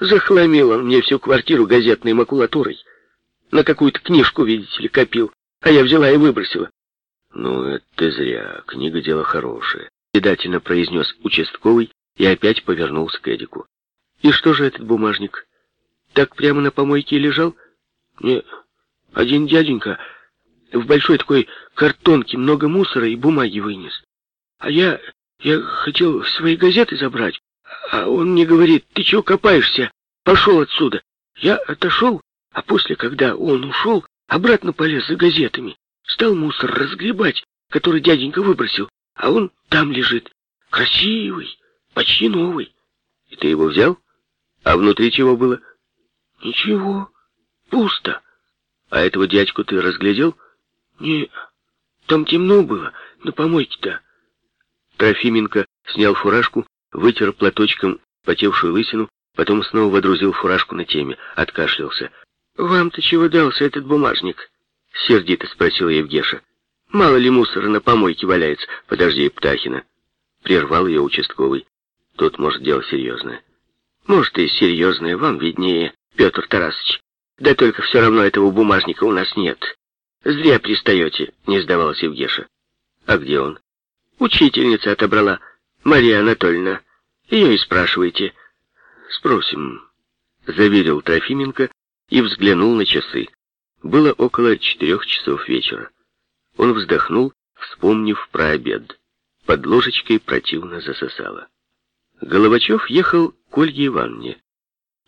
Захламил он мне всю квартиру газетной макулатурой. На какую-то книжку, видите ли, копил, а я взяла и выбросила. Ну, это зря. Книга дело хорошее. Предательно произнес участковый и опять повернулся к Эдику. И что же этот бумажник? Так прямо на помойке лежал? Не, один дяденька в большой такой картонке много мусора и бумаги вынес. А я, я хотел свои газеты забрать, а он мне говорит, ты чего копаешься? Пошел отсюда. Я отошел, а после, когда он ушел, обратно полез за газетами. Стал мусор разгребать, который дяденька выбросил, а он там лежит. Красивый, почти новый. И ты его взял? А внутри чего было? Ничего, пусто. А этого дядьку ты разглядел? Не, там темно было, на помойке-то. Трофименко снял фуражку, вытер платочком потевшую лысину, потом снова водрузил фуражку на теме, откашлялся. «Вам-то чего дался этот бумажник?» — сердито спросила Евгеша. «Мало ли мусора на помойке валяется. Подожди, Птахина». Прервал ее участковый. Тут, может, дело серьезное. «Может, и серьезное, вам виднее, Петр Тарасович. Да только все равно этого бумажника у нас нет. Зря пристаете», — не сдавалась Евгеша. «А где он?» «Учительница отобрала, Мария Анатольевна. Ее и спрашивайте». «Спросим», — заверил Трофименко и взглянул на часы. Было около четырех часов вечера. Он вздохнул, вспомнив про обед. Под ложечкой противно засосало. Головачев ехал к Ольге Ивановне.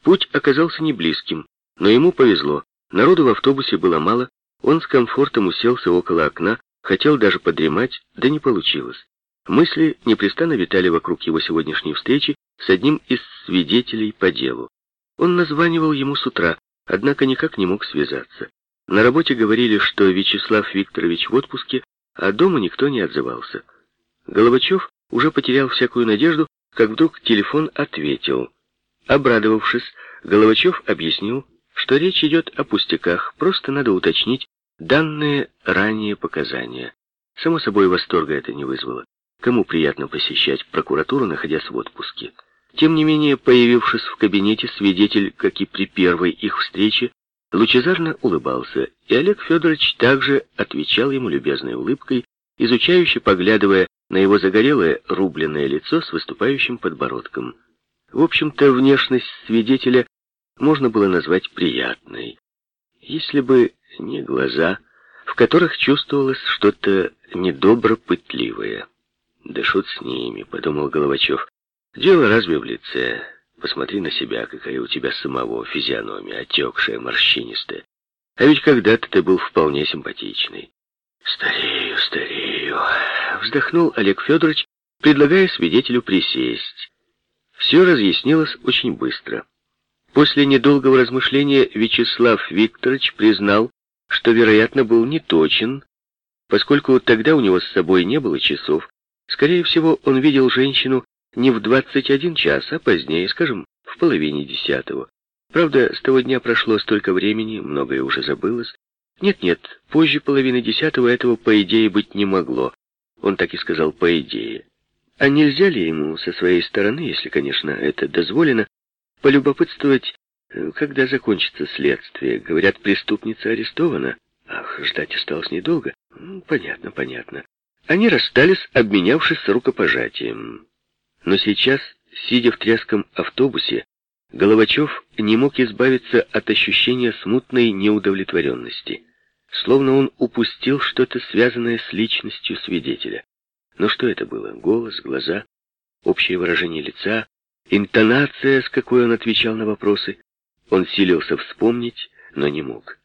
Путь оказался не близким, но ему повезло. Народу в автобусе было мало, он с комфортом уселся около окна, хотел даже подремать, да не получилось. Мысли непрестанно витали вокруг его сегодняшней встречи с одним из свидетелей по делу. Он названивал ему с утра, однако никак не мог связаться. На работе говорили, что Вячеслав Викторович в отпуске, а дома никто не отзывался. Головачев уже потерял всякую надежду, как вдруг телефон ответил. Обрадовавшись, Головачев объяснил, что речь идет о пустяках, просто надо уточнить данные ранее показания. Само собой, восторга это не вызвало. Кому приятно посещать прокуратуру, находясь в отпуске? Тем не менее, появившись в кабинете, свидетель, как и при первой их встрече, лучезарно улыбался, и Олег Федорович также отвечал ему любезной улыбкой, изучающе поглядывая на его загорелое рубленное лицо с выступающим подбородком. В общем-то, внешность свидетеля можно было назвать приятной, если бы не глаза, в которых чувствовалось что-то недобропытливое. «Да шут с ними», — подумал Головачев. «Дело разве в лице? Посмотри на себя, какая у тебя самого физиономия, отекшая, морщинистая. А ведь когда-то ты был вполне симпатичный». «Старею, старею», — вздохнул Олег Федорович, предлагая свидетелю присесть. Все разъяснилось очень быстро. После недолгого размышления Вячеслав Викторович признал, что, вероятно, был неточен, поскольку тогда у него с собой не было часов. Скорее всего, он видел женщину не в 21 час, а позднее, скажем, в половине десятого. Правда, с того дня прошло столько времени, многое уже забылось. Нет-нет, позже половины десятого этого, по идее, быть не могло. Он так и сказал «по идее». А нельзя ли ему со своей стороны, если, конечно, это дозволено, полюбопытствовать, э, когда закончится следствие? Говорят, преступница арестована. Ах, ждать осталось недолго. Понятно, понятно. Они расстались, обменявшись рукопожатием. Но сейчас, сидя в тряском автобусе, Головачев не мог избавиться от ощущения смутной неудовлетворенности. Словно он упустил что-то связанное с личностью свидетеля. Но что это было? Голос, глаза, общее выражение лица, интонация, с какой он отвечал на вопросы? Он силился вспомнить, но не мог.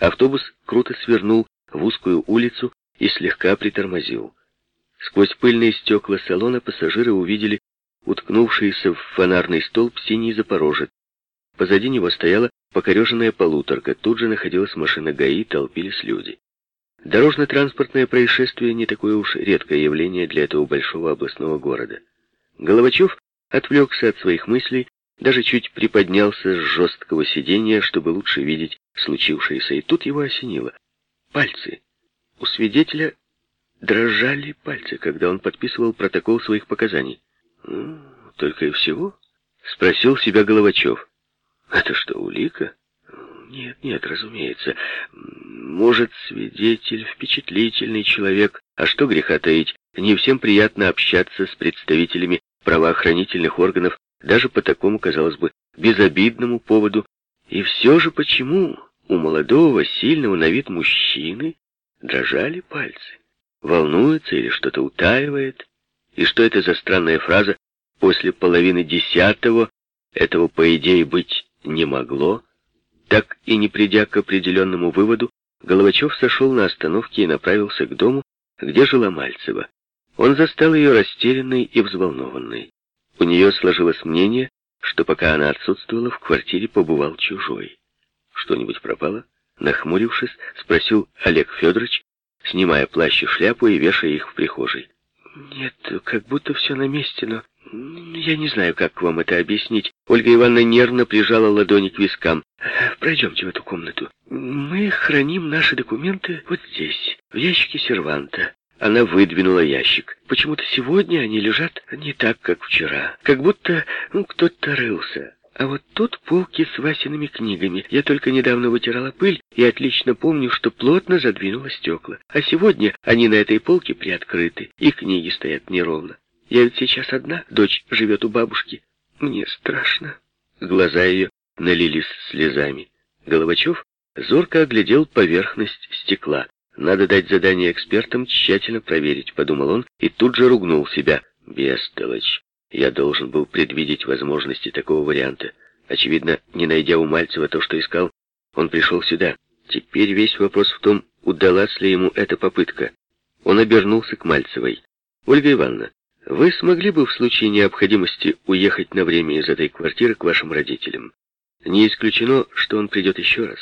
Автобус круто свернул в узкую улицу и слегка притормозил. Сквозь пыльные стекла салона пассажиры увидели уткнувшийся в фонарный столб синий запорожец. Позади него стояла покореженная полуторка, тут же находилась машина ГАИ, толпились люди. Дорожно-транспортное происшествие не такое уж редкое явление для этого большого областного города. Головачев отвлекся от своих мыслей, даже чуть приподнялся с жесткого сиденья, чтобы лучше видеть случившееся, и тут его осенило. Пальцы. У свидетеля дрожали пальцы, когда он подписывал протокол своих показаний. «Ну, только и всего?» — спросил себя Головачев. Это что, улика? Нет, нет, разумеется. Может, свидетель, впечатлительный человек. А что греха таить? Не всем приятно общаться с представителями правоохранительных органов, даже по такому, казалось бы, безобидному поводу. И все же почему у молодого, сильного на вид мужчины дрожали пальцы? Волнуется или что-то утаивает? И что это за странная фраза «после половины десятого» этого, по идее, быть не могло? Так и не придя к определенному выводу, Головачев сошел на остановке и направился к дому, где жила Мальцева. Он застал ее растерянной и взволнованной. У нее сложилось мнение, что пока она отсутствовала, в квартире побывал чужой. Что-нибудь пропало? Нахмурившись, спросил Олег Федорович, снимая плащ и шляпу и вешая их в прихожей. «Нет, как будто все на месте, но я не знаю, как вам это объяснить. Ольга Ивановна нервно прижала ладони к вискам. Пройдемте в эту комнату. Мы храним наши документы вот здесь, в ящике серванта. Она выдвинула ящик. Почему-то сегодня они лежат не так, как вчера. Как будто ну, кто-то рылся. А вот тут полки с Васиными книгами. Я только недавно вытирала пыль и отлично помню, что плотно задвинула стекла. А сегодня они на этой полке приоткрыты, и книги стоят неровно. Я ведь сейчас одна, дочь живет у бабушки. Мне страшно. Глаза ее налились слезами. Головачев зорко оглядел поверхность стекла. Надо дать задание экспертам тщательно проверить, подумал он, и тут же ругнул себя. Бестолочь. Я должен был предвидеть возможности такого варианта. Очевидно, не найдя у Мальцева то, что искал, он пришел сюда. Теперь весь вопрос в том, удалась ли ему эта попытка. Он обернулся к Мальцевой. «Ольга Ивановна, вы смогли бы в случае необходимости уехать на время из этой квартиры к вашим родителям? Не исключено, что он придет еще раз».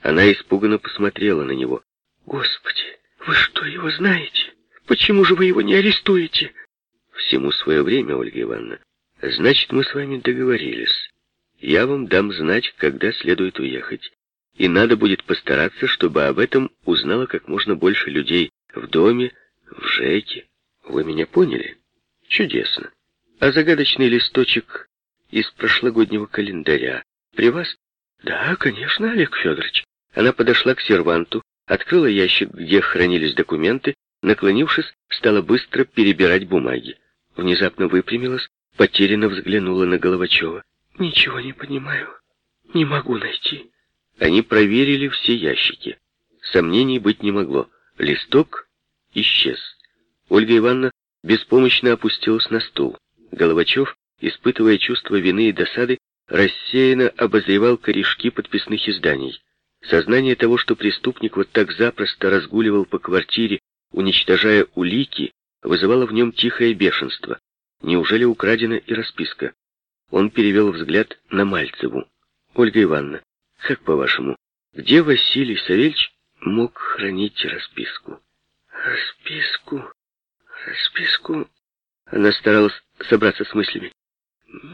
Она испуганно посмотрела на него. «Господи, вы что, его знаете? Почему же вы его не арестуете?» «Всему свое время, Ольга Ивановна. Значит, мы с вами договорились. Я вам дам знать, когда следует уехать. И надо будет постараться, чтобы об этом узнало как можно больше людей в доме, в ЖЭКе. Вы меня поняли?» Чудесно. А загадочный листочек из прошлогоднего календаря при вас? Да, конечно, Олег Федорович. Она подошла к серванту, открыла ящик, где хранились документы, наклонившись, стала быстро перебирать бумаги. Внезапно выпрямилась, потерянно взглянула на Головачева. Ничего не понимаю. Не могу найти. Они проверили все ящики. Сомнений быть не могло. Листок исчез. Ольга Ивановна беспомощно опустилась на стул. Головачев, испытывая чувство вины и досады, рассеянно обозревал корешки подписных изданий. Сознание того, что преступник вот так запросто разгуливал по квартире, уничтожая улики, вызывало в нем тихое бешенство. Неужели украдена и расписка? Он перевел взгляд на Мальцеву. «Ольга Ивановна, как по-вашему, где Василий Савельевич мог хранить расписку?» «Расписку?» Списку... Она старалась собраться с мыслями.